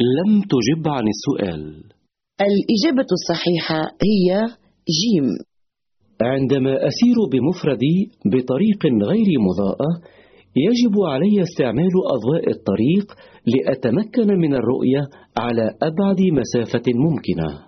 لم تجب عن السؤال. الإجابة الصحيحة هي جيم. عندما أسير بمفردي بطريق غير مضاءة يجب علي استعمال أضواء الطريق لأتمكن من الرؤية على أبعد مسافة ممكنة.